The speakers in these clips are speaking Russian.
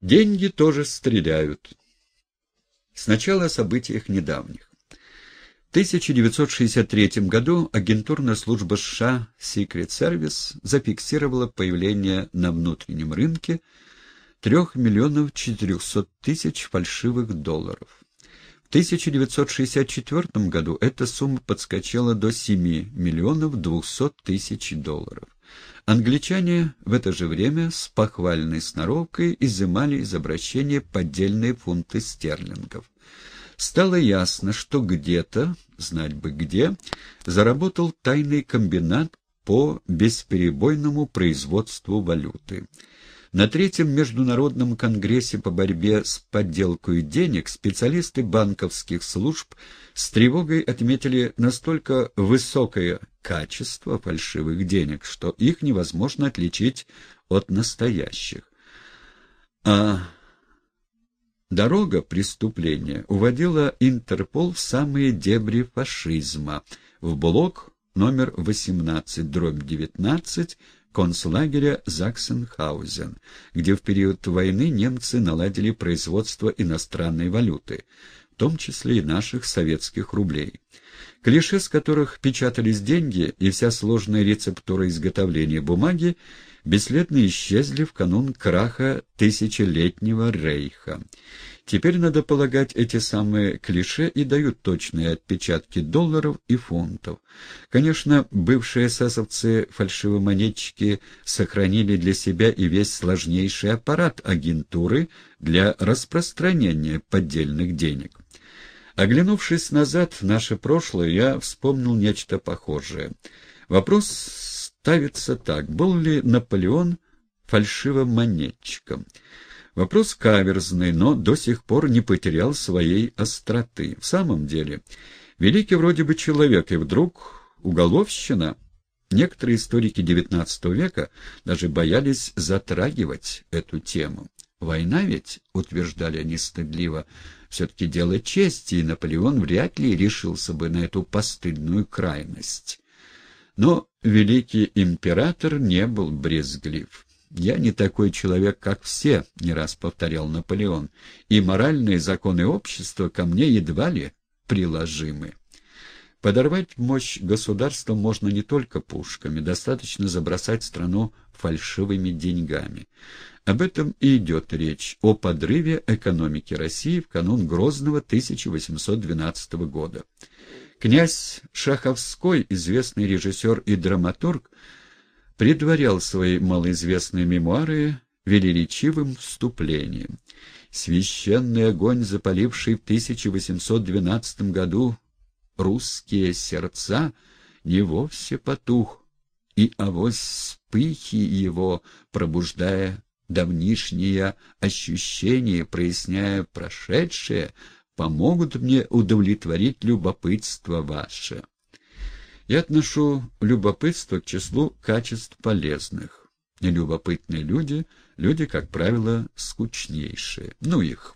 Деньги тоже стреляют. Сначала о событиях недавних. В 1963 году агентурная служба США Secret Service зафиксировала появление на внутреннем рынке 3 миллионов 400 тысяч фальшивых долларов. В 1964 году эта сумма подскочила до 7 миллионов 200 тысяч долларов. Англичане в это же время с похвальной сноровкой изымали из обращения поддельные фунты стерлингов. Стало ясно, что где-то, знать бы где, заработал тайный комбинат по бесперебойному производству валюты. На третьем международном конгрессе по борьбе с подделкой денег специалисты банковских служб с тревогой отметили настолько высокое качество фальшивых денег, что их невозможно отличить от настоящих. А дорога преступления уводила Интерпол в самые дебри фашизма, в блок номер 18, дробь 19, концлагеря Заксенхаузен, где в период войны немцы наладили производство иностранной валюты, в том числе и наших советских рублей. Клише, с которых печатались деньги, и вся сложная рецептура изготовления бумаги бесследно исчезли в канун краха тысячелетнего рейха. Теперь, надо полагать, эти самые клише и дают точные отпечатки долларов и фунтов. Конечно, бывшие эсэсовцы, фальшивомонетчики, сохранили для себя и весь сложнейший аппарат агентуры для распространения поддельных денег. Оглянувшись назад в наше прошлое, я вспомнил нечто похожее. Вопрос ставится так. Был ли Наполеон фальшивомонетчиком? Вопрос каверзный, но до сих пор не потерял своей остроты. В самом деле, великий вроде бы человек, и вдруг уголовщина. Некоторые историки XIX века даже боялись затрагивать эту тему. Война ведь, утверждали они стыдливо, все-таки дело чести, и Наполеон вряд ли решился бы на эту постыдную крайность. Но великий император не был брезглив. «Я не такой человек, как все», — не раз повторял Наполеон, «и моральные законы общества ко мне едва ли приложимы». Подорвать мощь государства можно не только пушками, достаточно забросать страну фальшивыми деньгами. Об этом и идет речь, о подрыве экономики России в канун Грозного 1812 года. Князь Шаховской, известный режиссер и драматург, предварял свои малоизвестные мемуары велеречивым вступлением. Священный огонь, запаливший в 1812 году русские сердца, не вовсе потух, и авось вспыхи его, пробуждая давнишние ощущения, проясняя прошедшее, помогут мне удовлетворить любопытство ваше. Я отношу любопытство к числу качеств полезных. Нелюбопытные люди — люди, как правило, скучнейшие. Ну их.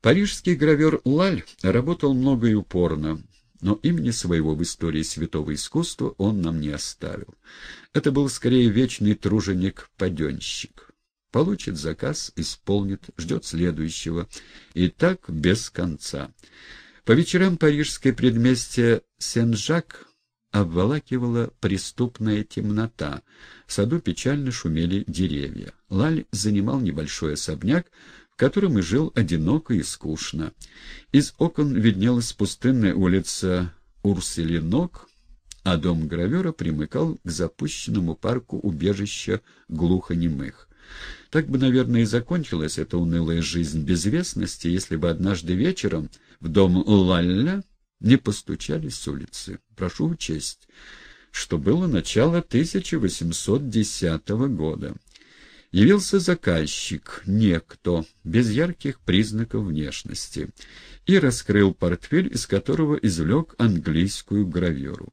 Парижский гравер Лаль работал много и упорно, но имени своего в истории святого искусства он нам не оставил. Это был скорее вечный труженик-паденщик. Получит заказ, исполнит, ждет следующего. И так без конца. По вечерам парижское предместье Сен-Жак обволакивала преступная темнота. В саду печально шумели деревья. Лаль занимал небольшой особняк, в котором и жил одиноко и скучно. Из окон виднелась пустынная улица Урселинок, а дом гравера примыкал к запущенному парку убежища глухонемых. Так бы, наверное, и закончилась эта унылая жизнь безвестности, если бы однажды вечером в дом Лалля не постучали с улицы. Прошу учесть, что было начало 1810 года. Явился заказчик, некто, без ярких признаков внешности, и раскрыл портфель, из которого извлек английскую гравюру.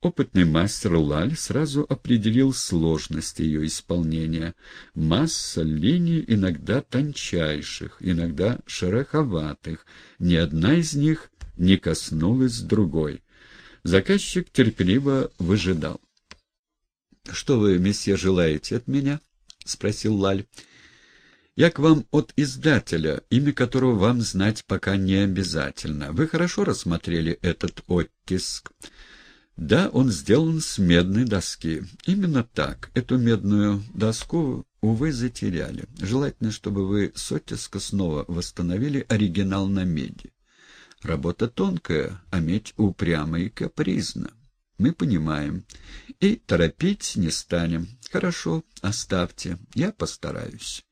Опытный мастер Лаль сразу определил сложность ее исполнения. Масса линий, иногда тончайших, иногда шероховатых, ни одна из них не коснулась другой. Заказчик терпеливо выжидал. — Что вы, месье, желаете от меня? — спросил Лаль. Я к вам от издателя, имя которого вам знать пока не обязательно. Вы хорошо рассмотрели этот оттиск?» «Да, он сделан с медной доски. Именно так. Эту медную доску, увы, затеряли. Желательно, чтобы вы с оттиска снова восстановили оригинал на меди. Работа тонкая, а медь упряма и капризна. Мы понимаем. И торопить не станем. Хорошо, оставьте. Я постараюсь».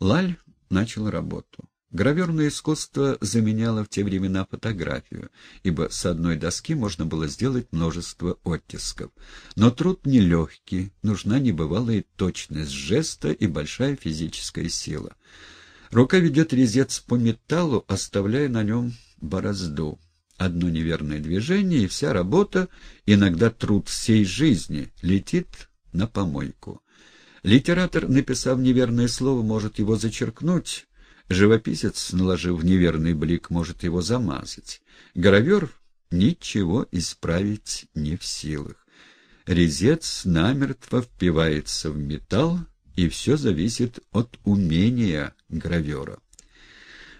Лаль начал работу. Граверное искусство заменяло в те времена фотографию, ибо с одной доски можно было сделать множество оттисков. Но труд нелегкий, нужна небывалая точность жеста и большая физическая сила. Рука ведет резец по металлу, оставляя на нем борозду. Одно неверное движение, и вся работа, иногда труд всей жизни, летит на помойку. Литератор, написав неверное слово, может его зачеркнуть, живописец, наложив неверный блик, может его замазать. Гравер ничего исправить не в силах. Резец намертво впивается в металл, и все зависит от умения гравера.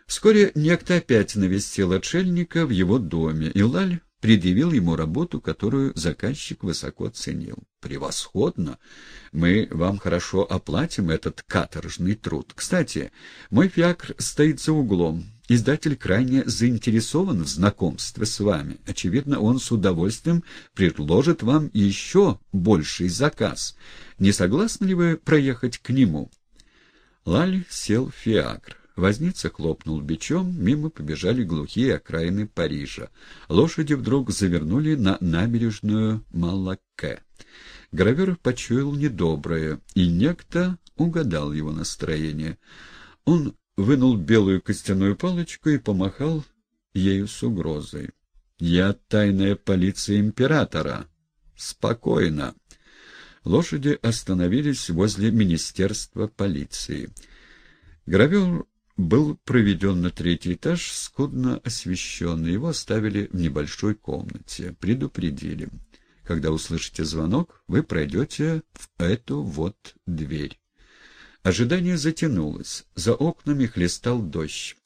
Вскоре некто опять навестил отшельника в его доме, и Лаль предъявил ему работу, которую заказчик высоко ценил. «Превосходно! Мы вам хорошо оплатим этот каторжный труд. Кстати, мой фиакр стоит за углом. Издатель крайне заинтересован в знакомстве с вами. Очевидно, он с удовольствием предложит вам еще больший заказ. Не согласны ли вы проехать к нему?» Лаль сел в фиакр. Возница хлопнул бичом, мимо побежали глухие окраины Парижа. Лошади вдруг завернули на набережную Малакке. Гравер почуял недоброе, и некто угадал его настроение. Он вынул белую костяную палочку и помахал ею с угрозой. «Я тайная полиция императора. Спокойно». Лошади остановились возле Министерства полиции. Гравер был проведен на третий этаж, скудно освещенный. Его оставили в небольшой комнате. Предупредили. Когда услышите звонок, вы пройдете в эту вот дверь. Ожидание затянулось. За окнами хлестал дождь.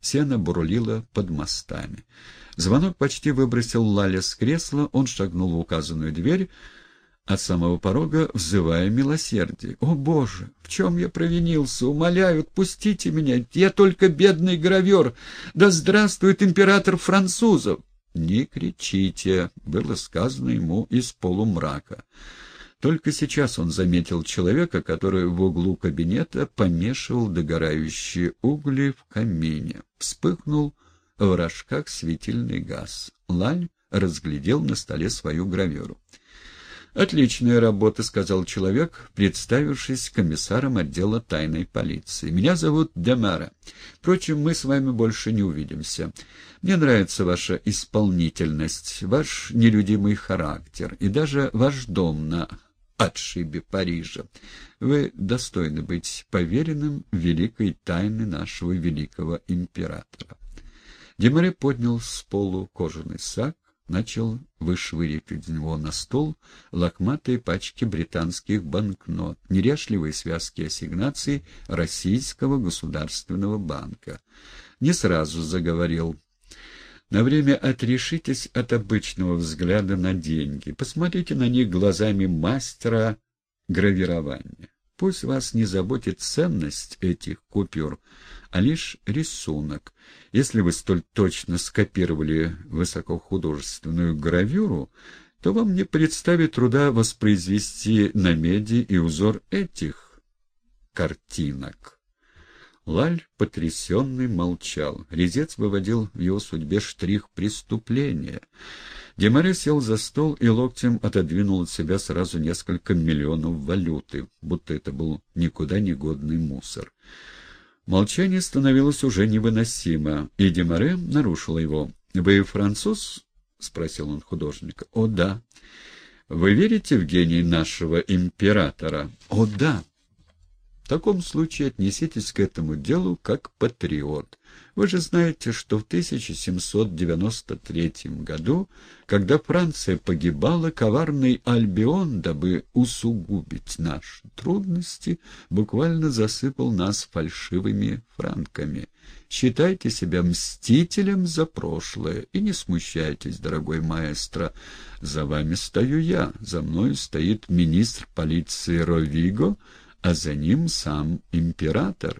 Сено бурлило под мостами. Звонок почти выбросил Лаля с кресла, он шагнул в указанную дверь, от самого порога взывая милосердие. «О, Боже! В чем я провинился? Умоляю, отпустите меня! Я только бедный гравер! Да здравствует император французов!» «Не кричите!» — было сказано ему из полумрака. Только сейчас он заметил человека, который в углу кабинета помешивал догорающие угли в камине. Вспыхнул в рожках светильный газ. Лаль разглядел на столе свою гравюру. «Отличная работа», — сказал человек, представившись комиссаром отдела тайной полиции. «Меня зовут Демара. Впрочем, мы с вами больше не увидимся. Мне нравится ваша исполнительность, ваш нелюдимый характер и даже ваш дом на отшибе Парижа. Вы достойны быть поверенным великой тайны нашего великого императора». Демаре поднял с полу кожаный сак, начал вышвыривать из него на стол лохматые пачки британских банкнот, неряшливые связки ассигнаций Российского государственного банка. Не сразу заговорил. На время отрешитесь от обычного взгляда на деньги. Посмотрите на них глазами мастера гравирования. Пусть вас не заботит ценность этих купюр, а лишь рисунок. Если вы столь точно скопировали высокохудожественную гравюру, то вам не представит труда воспроизвести на меди и узор этих картинок. Лаль, потрясенный, молчал. Резец выводил в его судьбе штрих преступления. Демаре сел за стол и локтем отодвинул от себя сразу несколько миллионов валюты, будто это был никуда не годный мусор. Молчание становилось уже невыносимо, и Демаре нарушил его. «Вы француз?» — спросил он художника. «О, да». «Вы верите в гений нашего императора?» «О, да». Таком случае отнеситесь к этому делу как патриот. Вы же знаете, что в 1793 году, когда Франция погибала, коварный Альбион, дабы усугубить наши трудности, буквально засыпал нас фальшивыми франками. Считайте себя мстителем за прошлое и не смущайтесь, дорогой маэстро. За вами стою я, за мной стоит министр полиции Ровиго, а за ним сам император.